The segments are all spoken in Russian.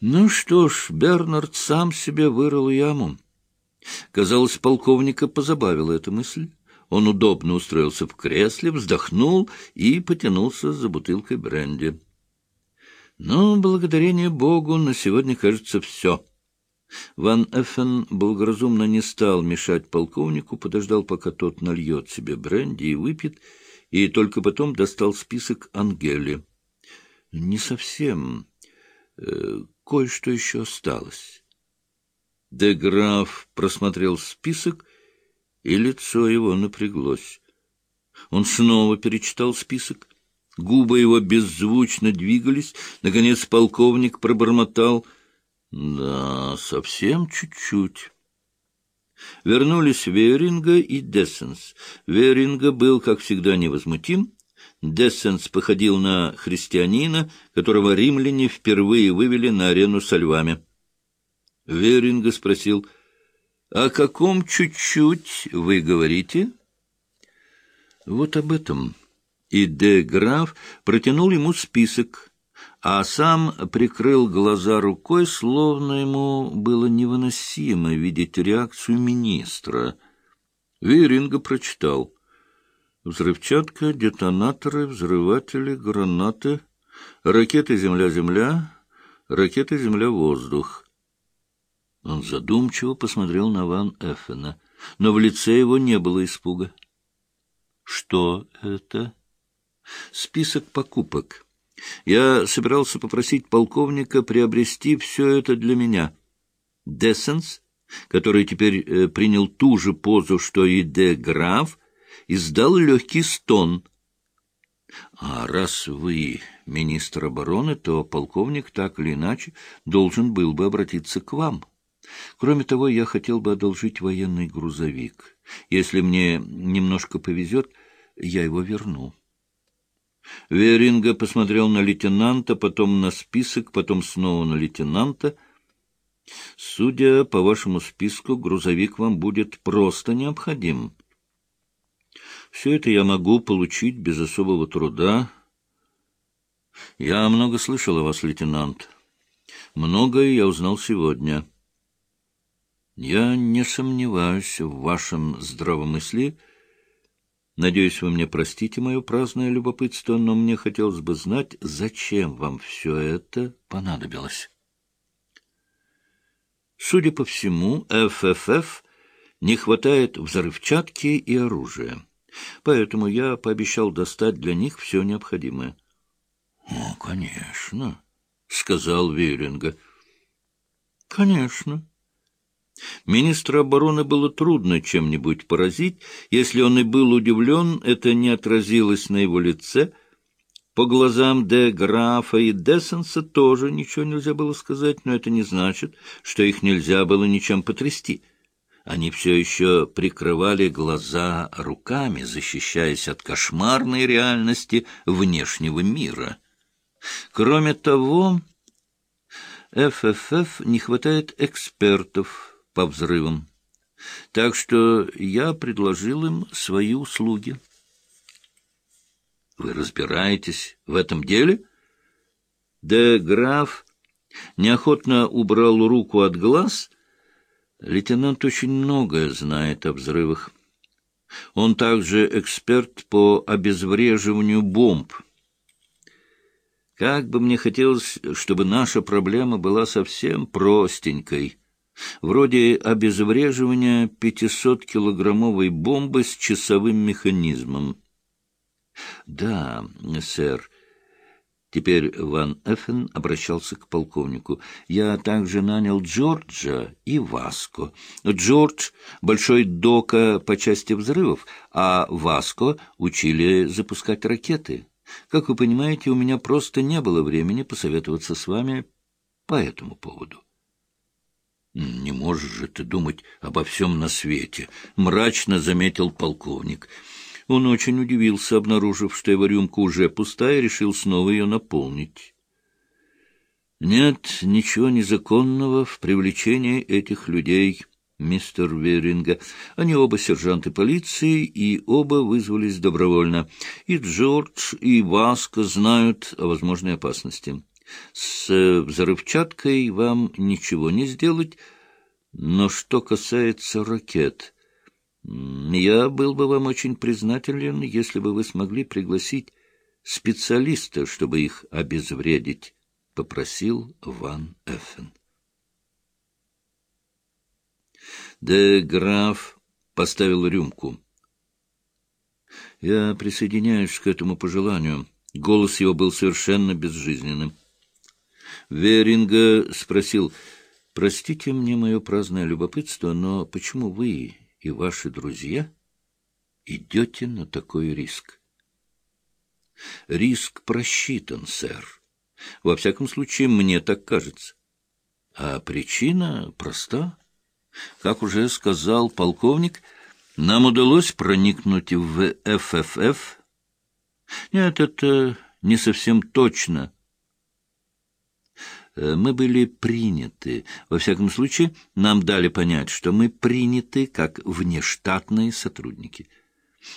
Ну что ж, Бернард сам себе вырыл яму. Казалось, полковника позабавила эта мысль. Он удобно устроился в кресле, вздохнул и потянулся за бутылкой бренди. Но, благодарение Богу, на сегодня, кажется, все. Ван Эффен благоразумно не стал мешать полковнику, подождал, пока тот нальет себе бренди и выпьет, и только потом достал список Ангели. Не совсем. Кое-что еще осталось. Де Граф просмотрел список, и лицо его напряглось. Он снова перечитал список. Губы его беззвучно двигались. Наконец полковник пробормотал. Да, совсем чуть-чуть. Вернулись Веринга и Дессенс. Веринга был, как всегда, невозмутим. Дессенс походил на христианина, которого римляне впервые вывели на арену со львами. Веринга спросил, «О каком чуть-чуть вы говорите?» «Вот об этом». И де Граф протянул ему список, а сам прикрыл глаза рукой, словно ему было невыносимо видеть реакцию министра. Веринга прочитал. Взрывчатка, детонаторы, взрыватели, гранаты, ракеты «Земля-Земля», ракеты «Земля-Воздух». Он задумчиво посмотрел на Ван Эффена, но в лице его не было испуга. «Что это?» «Список покупок. Я собирался попросить полковника приобрести все это для меня. Дессенс, который теперь э, принял ту же позу, что и де Граф, издал легкий стон. А раз вы министр обороны, то полковник так или иначе должен был бы обратиться к вам. Кроме того, я хотел бы одолжить военный грузовик. Если мне немножко повезет, я его верну. Веринга посмотрел на лейтенанта, потом на список, потом снова на лейтенанта. Судя по вашему списку, грузовик вам будет просто необходим. Все это я могу получить без особого труда. Я много слышал о вас, лейтенант. Многое я узнал сегодня. Я не сомневаюсь в вашем здравомыслии. Надеюсь, вы мне простите мое праздное любопытство, но мне хотелось бы знать, зачем вам все это понадобилось. Судя по всему, ФФФ не хватает взрывчатки и оружия. Поэтому я пообещал достать для них все необходимое. — Ну, конечно, — сказал Веринга. — Конечно. Министра обороны было трудно чем-нибудь поразить. Если он и был удивлен, это не отразилось на его лице. По глазам де Графа и Дессенса тоже ничего нельзя было сказать, но это не значит, что их нельзя было ничем потрясти. Они все еще прикрывали глаза руками, защищаясь от кошмарной реальности внешнего мира. Кроме того, ФФФ не хватает экспертов по взрывам, так что я предложил им свои услуги. Вы разбираетесь в этом деле? Де граф неохотно убрал руку от глаз — Лейтенант очень многое знает о взрывах. Он также эксперт по обезвреживанию бомб. Как бы мне хотелось, чтобы наша проблема была совсем простенькой, вроде обезвреживания 500-килограммовой бомбы с часовым механизмом. Да, сэр, Теперь Ван Эффен обращался к полковнику. «Я также нанял Джорджа и Васко. Джордж — большой дока по части взрывов, а Васко учили запускать ракеты. Как вы понимаете, у меня просто не было времени посоветоваться с вами по этому поводу». «Не можешь же ты думать обо всем на свете», — мрачно заметил полковник. Он очень удивился, обнаружив, что его рюмка уже пустая, и решил снова ее наполнить. «Нет ничего незаконного в привлечении этих людей», мистер Веринга. Они оба сержанты полиции, и оба вызвались добровольно. И Джордж, и Васко знают о возможной опасности. С взрывчаткой вам ничего не сделать, но что касается ракет, я был бы вам очень признателен, если бы вы смогли пригласить специалиста, чтобы их обезвредить, — попросил Ван Эффен. Де граф поставил рюмку. Я присоединяюсь к этому пожеланию. Голос его был совершенно безжизненным. Веринга спросил, «Простите мне мое праздное любопытство, но почему вы и ваши друзья идете на такой риск?» «Риск просчитан, сэр. Во всяком случае, мне так кажется. А причина проста. Как уже сказал полковник, нам удалось проникнуть в ФФФ. Нет, это не совсем точно. Э, мы были приняты. Во всяком случае, нам дали понять, что мы приняты как внештатные сотрудники.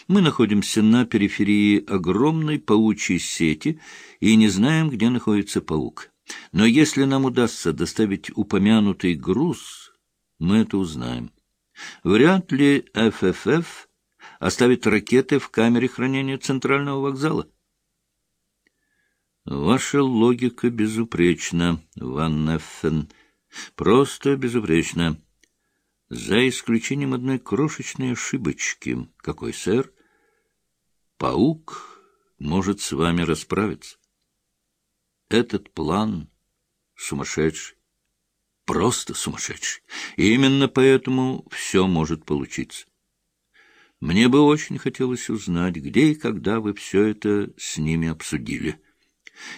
Мы находимся на периферии огромной паучьей сети и не знаем, где находится паук. Но если нам удастся доставить упомянутый груз, мы это узнаем. Вряд ли ФФФ оставит ракеты в камере хранения Центрального вокзала. Ваша логика безупречна, Ван Неффен, просто безупречна. За исключением одной крошечной ошибочки. Какой, сэр? Паук может с вами расправиться. Этот план сумасшедший, просто сумасшедший. Именно поэтому все может получиться. Мне бы очень хотелось узнать, где и когда вы все это с ними обсудили.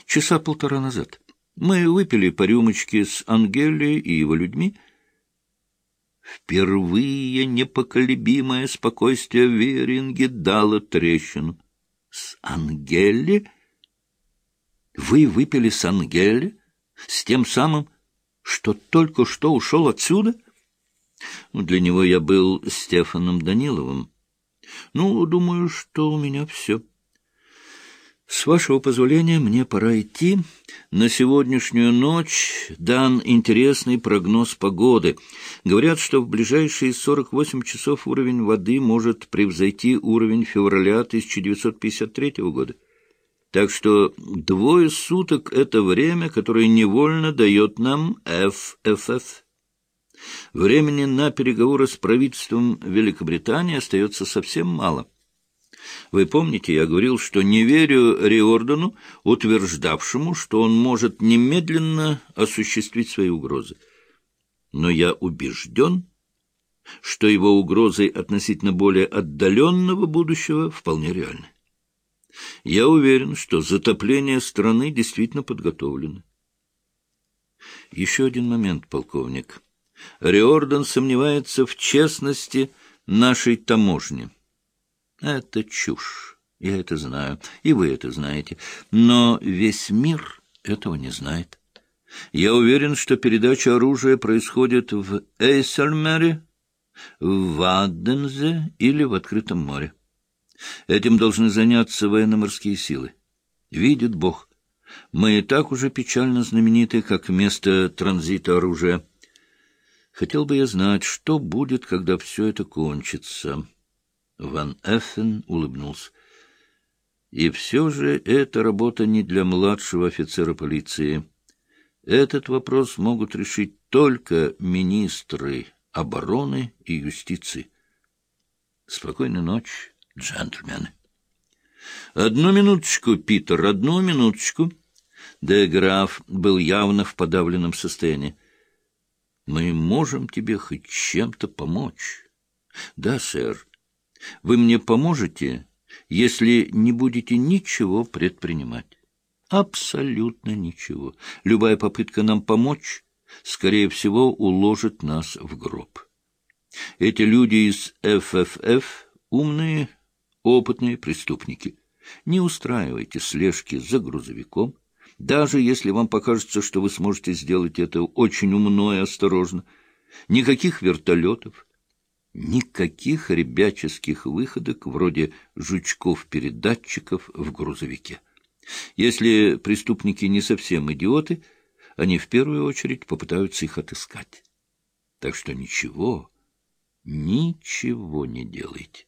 Часа полтора назад. Мы выпили по рюмочке с Ангелией и его людьми. Впервые непоколебимое спокойствие Веринги дало трещину. С Ангели? Вы выпили с Ангели? С тем самым, что только что ушел отсюда? Ну, для него я был Стефаном Даниловым. Ну, думаю, что у меня все. С вашего позволения, мне пора идти. На сегодняшнюю ночь дан интересный прогноз погоды. Говорят, что в ближайшие 48 часов уровень воды может превзойти уровень февраля 1953 года. Так что двое суток — это время, которое невольно дает нам ФФФ. Времени на переговоры с правительством Великобритании остается совсем мало. Вы помните, я говорил, что не верю Риордану, утверждавшему, что он может немедленно осуществить свои угрозы. Но я убежден, что его угрозы относительно более отдаленного будущего вполне реальны. Я уверен, что затопление страны действительно подготовлено. Еще один момент, полковник. Риордан сомневается в честности нашей таможни. Это чушь. Я это знаю, и вы это знаете. Но весь мир этого не знает. Я уверен, что передача оружия происходит в Эйсельмере, в Ваддензе или в открытом море. Этим должны заняться военно-морские силы. Видит Бог, мы и так уже печально знамениты, как место транзита оружия. Хотел бы я знать, что будет, когда все это кончится». Ван Эффен улыбнулся. И все же эта работа не для младшего офицера полиции. Этот вопрос могут решить только министры обороны и юстиции. Спокойной ночи, джентльмены. Одну минуточку, Питер, одну минуточку. Де был явно в подавленном состоянии. Мы можем тебе хоть чем-то помочь. Да, сэр. Вы мне поможете, если не будете ничего предпринимать? Абсолютно ничего. Любая попытка нам помочь, скорее всего, уложит нас в гроб. Эти люди из ФФФ умные, опытные преступники. Не устраивайте слежки за грузовиком, даже если вам покажется, что вы сможете сделать это очень умно и осторожно. Никаких вертолетов, Никаких ребяческих выходок вроде жучков-передатчиков в грузовике. Если преступники не совсем идиоты, они в первую очередь попытаются их отыскать. Так что ничего, ничего не делайте.